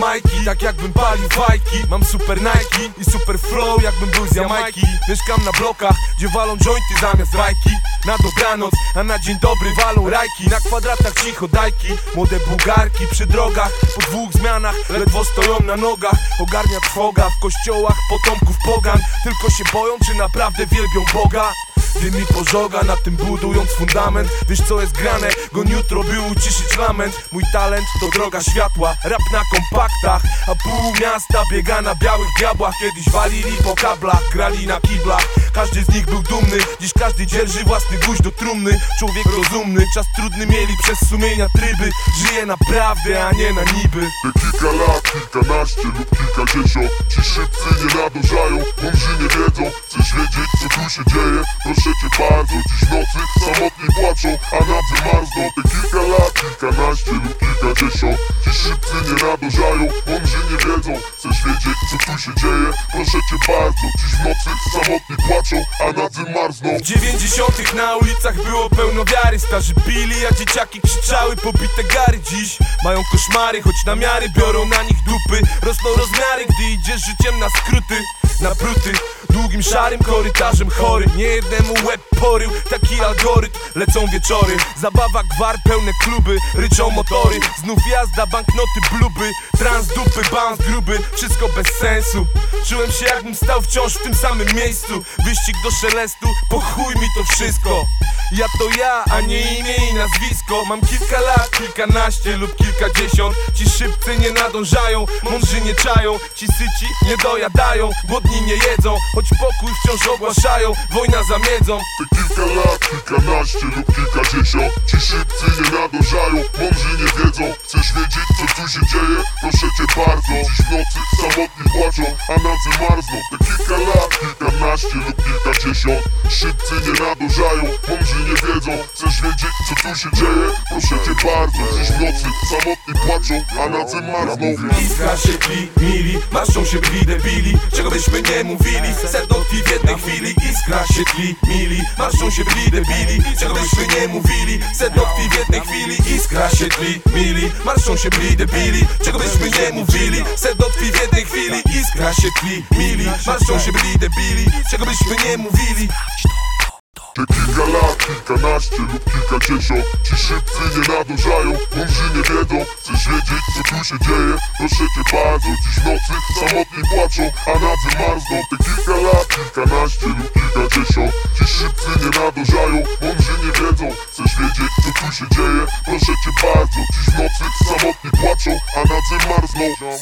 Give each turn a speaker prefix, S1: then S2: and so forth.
S1: majki Tak jakbym palił fajki. Mam super Nike i super flow jakbym był z Jamajki. Mieszkam na blokach, gdzie walą jointy zamiast rajki. Na dobranoc, a na dzień dobry walą rajki. Na kwadratach cicho dajki Młode bułgarki. Przy drogach Po dwóch zmianach ledwo stoją na nogach. Ogarnia trwoga w kościołach potomków pogan. Tylko się boją, czy naprawdę wielbią Boga Dym mi pożoga na tym budując fundament. Wiesz co jest grane, gon jutro by uciszyć lament. Mój talent to droga światła, rap na kompaktach. A pół miasta biega na białych diabłach. Kiedyś walili po kablach, grali na kiblach Każdy z nich był dumny, dziś każdy dzierży własny gwóźdź do trumny. Człowiek rozumny, czas trudny mieli przez sumienia tryby. Żyje naprawdę, a nie na niby.
S2: Te kilka lat, kilkanaście lub kilkadziesiąt. Ci szybcy nie nadążają, mądrzy nie wiedzą. Chcesz wiedzieć co tu się dzieje? Proszę cię bardzo Dziś nocy samotni płaczą, a nadzy marzną. Te kilka lat, kilkanaście lub kilkadziesiąt. Ci szybcy nie nadążają, mądrzy nie wiedzą. Chcesz wiedzieć co tu się dzieje? Proszę cię bardzo Dziś nocy samotni płaczą, a nadzy marzną.
S1: W dziewięćdziesiątych na ulicach było pełno wiary. Starzy pili, a dzieciaki krzyczały pobite gary. Dziś mają koszmary, choć namiary biorą na nich dupy. Rosną rozmiary, gdy idziesz życiem na skróty Na pruty, długim szarym korytarzem chory Nie jednemu łeb porył, taki algorytm Lecą wieczory, zabawa gwar, pełne kluby Ryczą motory, znów jazda, banknoty, bluby Trans dupy, bounce gruby, wszystko bez sensu. Czułem się jakbym stał wciąż w tym samym miejscu. Wyścig do szelestu, po chuj mi to wszystko. Ja to ja, a nie imię i nazwisko. Mam kilka lat, kilkanaście lub kilkadziesiąt. Ci szybcy nie nadążają, mądrzy nie czają. Ci syci nie dojadają, głodni nie jedzą. Choć pokój wciąż ogłaszają, wojna za miedzą.
S2: Te kilka lat, kilkanaście lub kilkadziesiąt. Ci szybcy nie nadążają, mądrzy nie wiedzą. Chcesz wiedzieć co tu się dzieje? Proszę cię bardzo. Dziś w nocy samotni płaczą, a nadzy marzną. Te kilka lat, kilkanaście lub kilkadziesiąt Szybcy nie nadążają, mądrzy nie wiedzą. Chcesz wiedzieć co tu się dzieje? Proszę cię bardzo Dziś w nocy samotni płaczą, a nadzy marzną.
S1: Iskra się tli, mili, się debili. Czego byśmy nie mówili, sedno tkwi w jednej chwili. Iskra się tli, mili, się brwi debili. Czego byśmy nie mówili, sedno tkwi w jednej chwili. Iskra się mili, marszczą się debili. Czego byśmy nie mówili, Iskra się tli, mili, marszczą się brwi debili Czego byśmy nie mówili.
S2: Te kilka lat, kilkanaście lub kilkadziesiąt? Ci szybcy nie nadążają, mądrzy nie wiedzą. Chcesz wiedzieć co tu się dzieje? Proszę cię bardzo Dziś w nocy samotni płaczą, a nadzy marzną. Te kilka lat, kilkanaście lub kilkadziesiąt. Ci szybcy nie nadążają, mądrzy nie wiedzą. Chcesz wiedzieć co tu się dzieje? Proszę cię bardzo Dziś w nocy samotni płaczą, a nadzy marzną